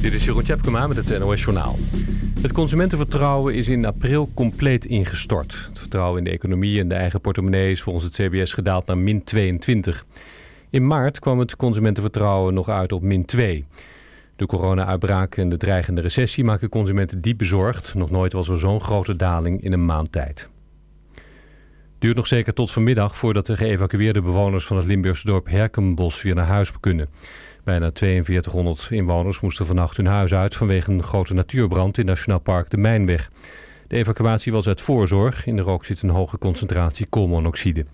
Dit is Jeroen Tjepkema met het NOS Journaal. Het consumentenvertrouwen is in april compleet ingestort. Het vertrouwen in de economie en de eigen portemonnee is volgens het CBS gedaald naar min 22. In maart kwam het consumentenvertrouwen nog uit op min 2. De corona-uitbraak en de dreigende recessie maken consumenten diep bezorgd. Nog nooit was er zo'n grote daling in een maand tijd. Duurt nog zeker tot vanmiddag voordat de geëvacueerde bewoners van het Limburgse dorp Herkenbos weer naar huis kunnen. Bijna 4200 inwoners moesten vannacht hun huis uit vanwege een grote natuurbrand in Nationaal Park de Mijnweg. De evacuatie was uit voorzorg. In de rook zit een hoge concentratie koolmonoxide.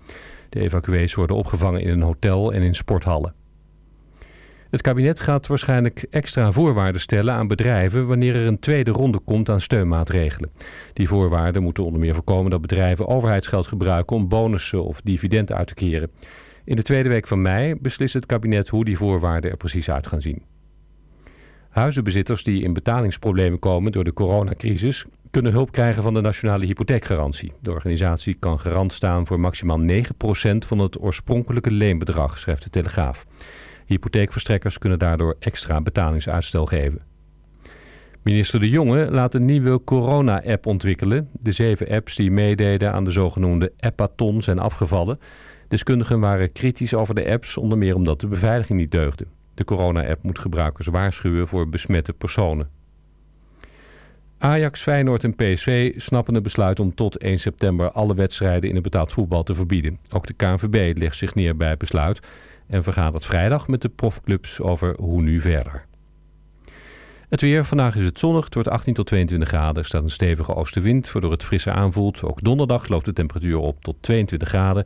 De evacuees worden opgevangen in een hotel en in sporthallen. Het kabinet gaat waarschijnlijk extra voorwaarden stellen aan bedrijven wanneer er een tweede ronde komt aan steunmaatregelen. Die voorwaarden moeten onder meer voorkomen dat bedrijven overheidsgeld gebruiken om bonussen of dividenden uit te keren. In de tweede week van mei beslist het kabinet hoe die voorwaarden er precies uit gaan zien. Huizenbezitters die in betalingsproblemen komen door de coronacrisis kunnen hulp krijgen van de Nationale Hypotheekgarantie. De organisatie kan garant staan voor maximaal 9% van het oorspronkelijke leenbedrag, schrijft de Telegraaf. Hypotheekverstrekkers kunnen daardoor extra betalingsuitstel geven. Minister De Jonge laat een nieuwe corona-app ontwikkelen. De zeven apps die meededen aan de zogenoemde appathon zijn afgevallen. Deskundigen waren kritisch over de apps, onder meer omdat de beveiliging niet deugde. De corona-app moet gebruikers waarschuwen voor besmette personen. Ajax, Feyenoord en PSV snappen het besluit om tot 1 september alle wedstrijden in het betaald voetbal te verbieden. Ook de KNVB legt zich neer bij het besluit en vergaat het vrijdag met de profclubs over hoe nu verder. Het weer, vandaag is het zonnig, het wordt 18 tot 22 graden. Er staat een stevige oostenwind, waardoor het frisser aanvoelt. Ook donderdag loopt de temperatuur op tot 22 graden.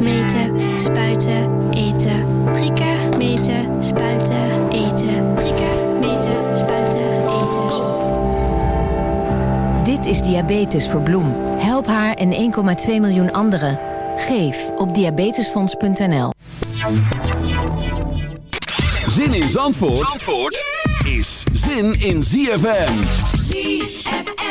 meten, spuiten, eten. Prikken, meten, spuiten, eten. Prikken, meten, spuiten, eten. Dit is Diabetes voor Bloem. Help haar en 1,2 miljoen anderen. Geef op diabetesfonds.nl. Zin in Zandvoort, Zandvoort is zin in ZFM. ZFM.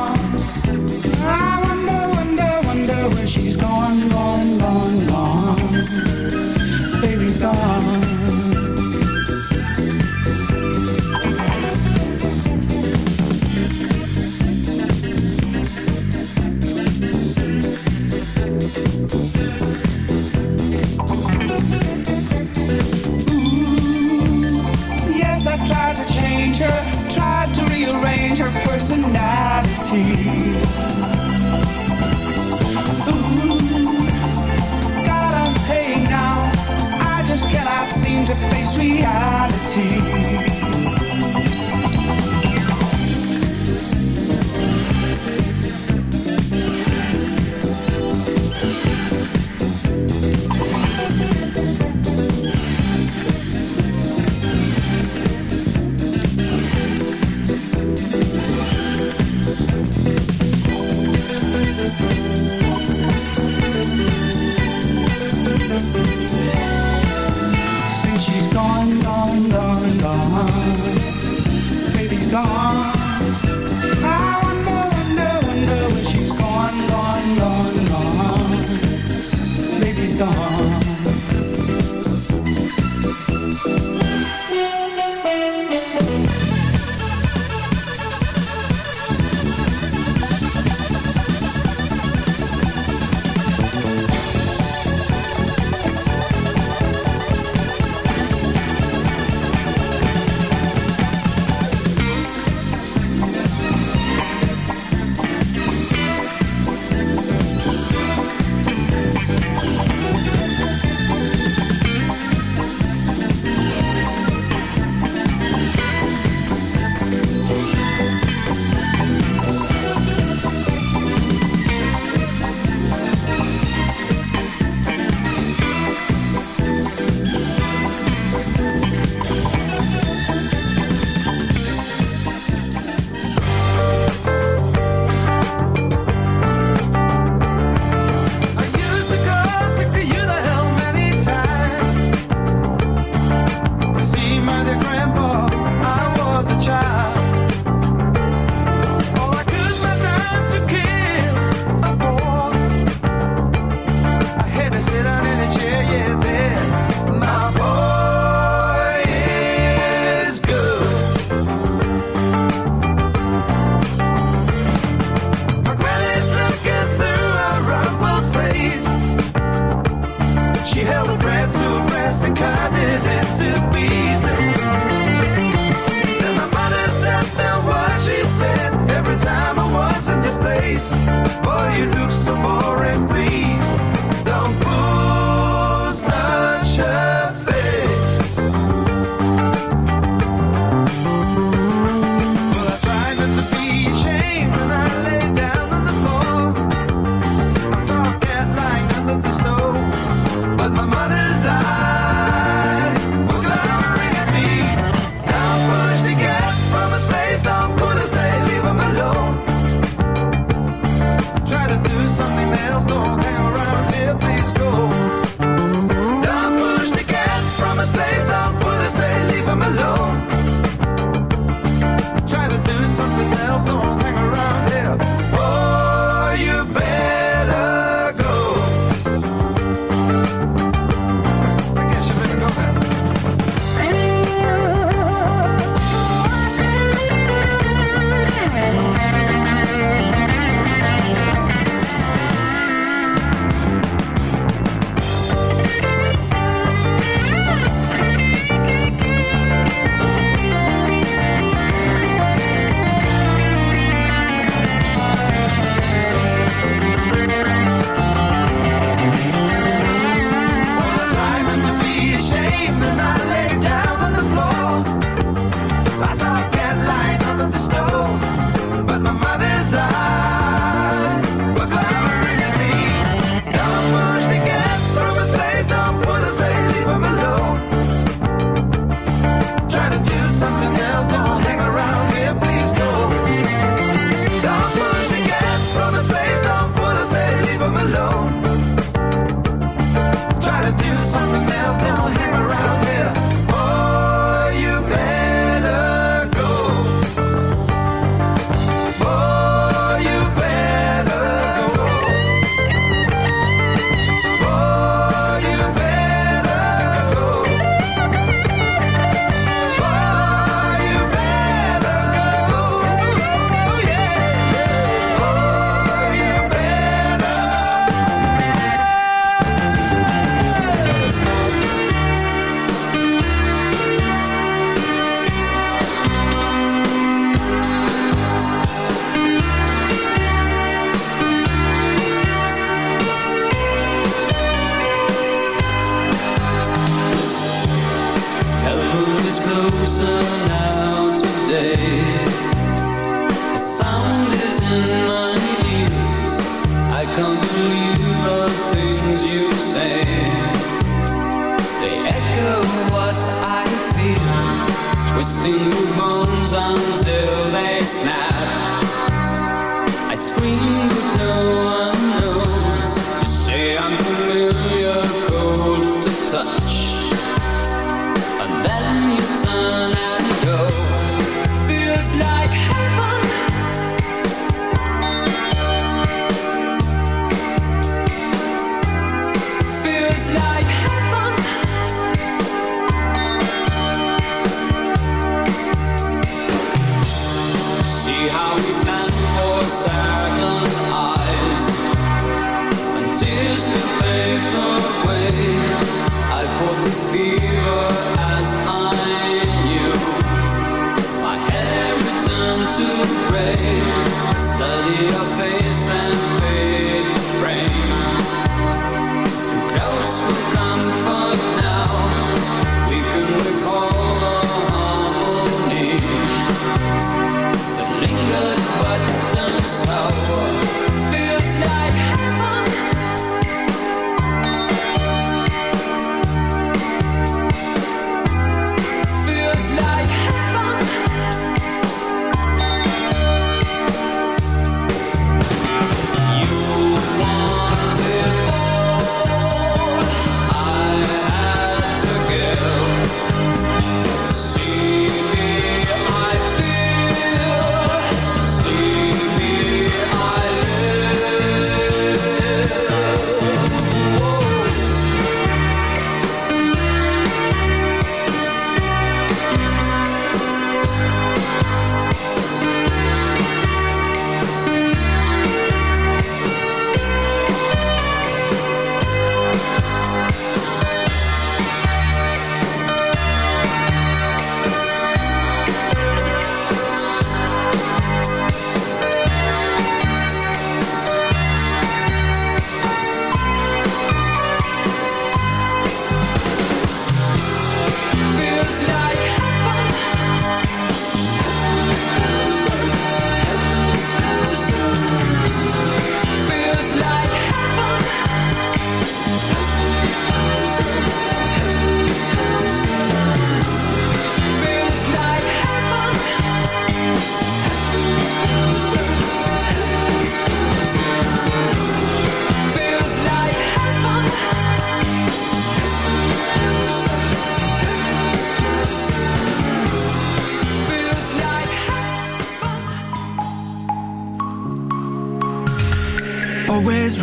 reality.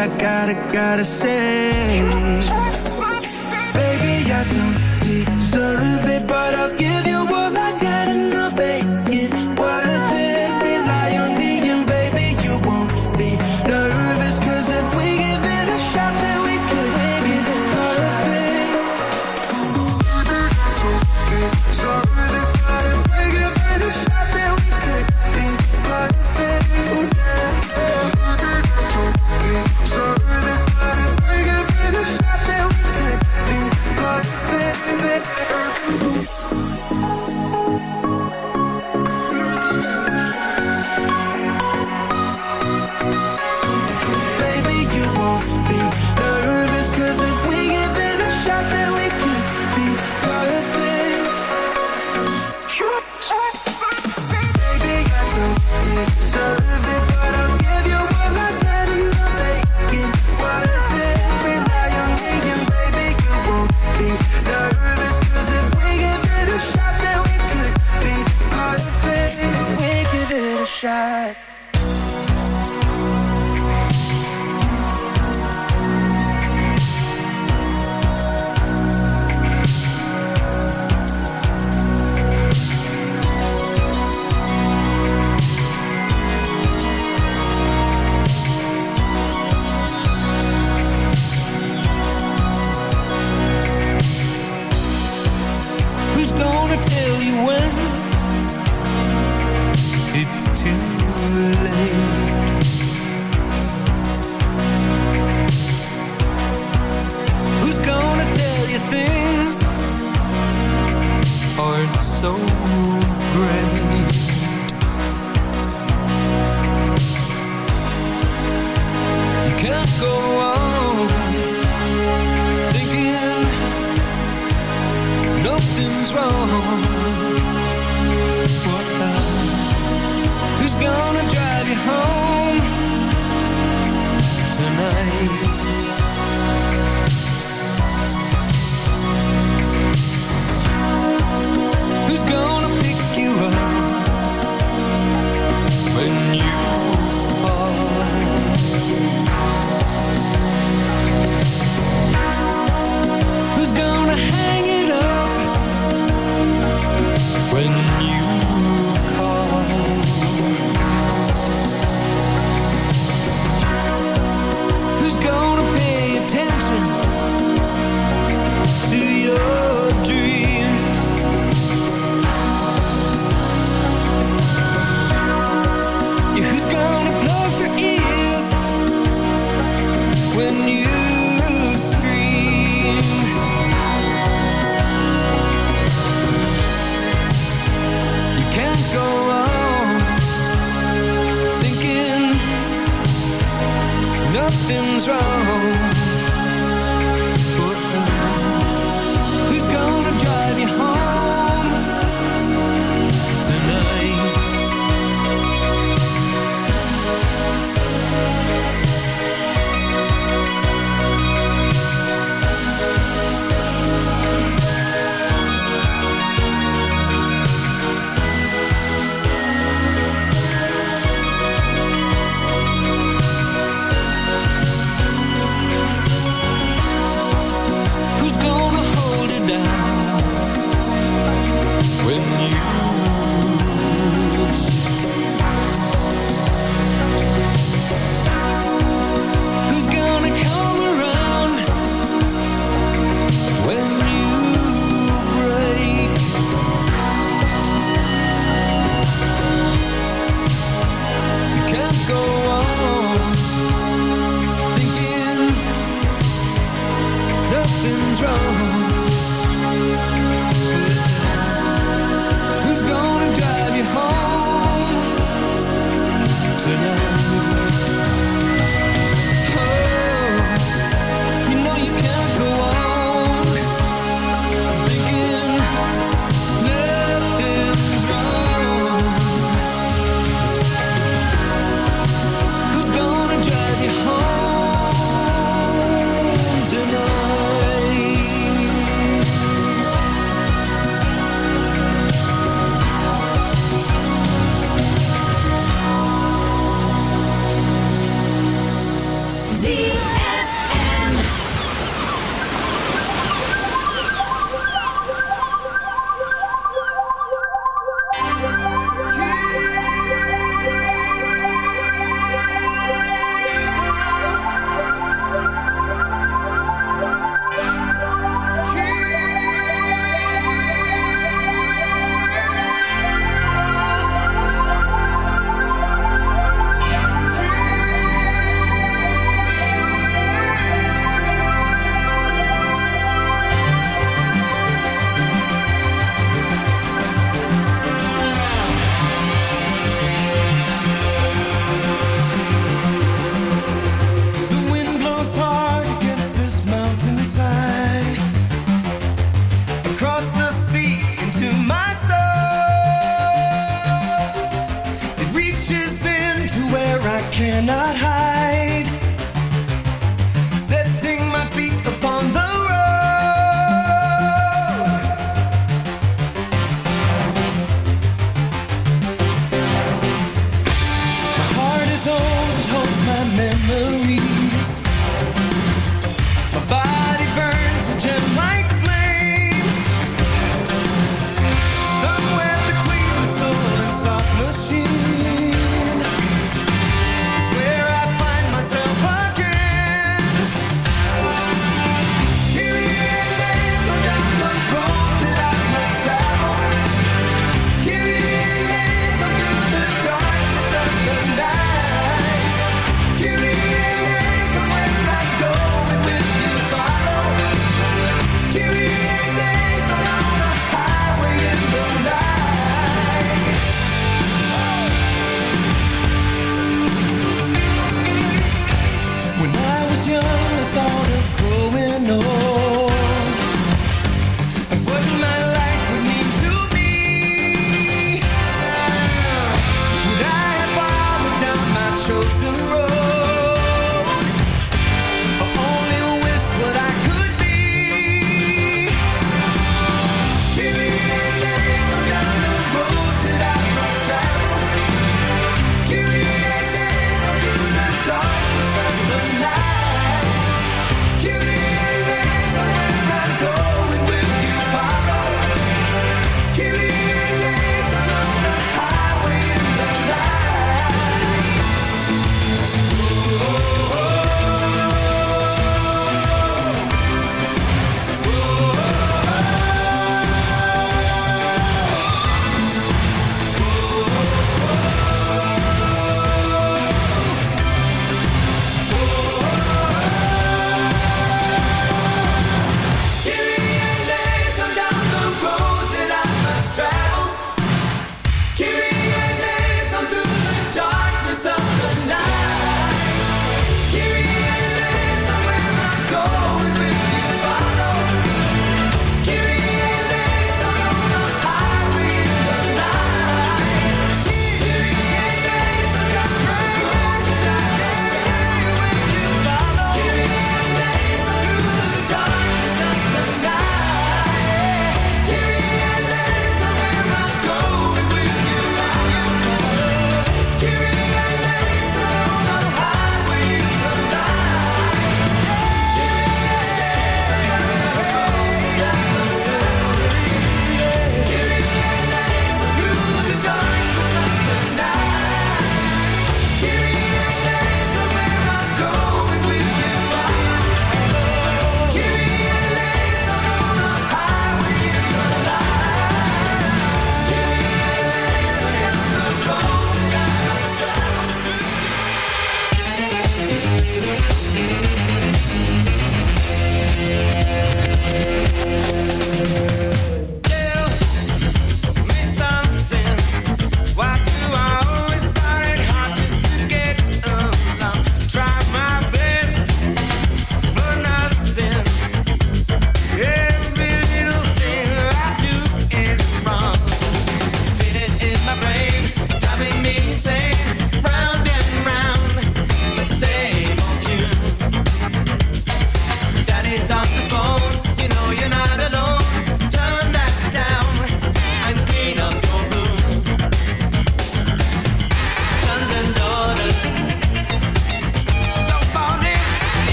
I gotta, gotta say.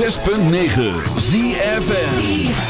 106.9 ZFN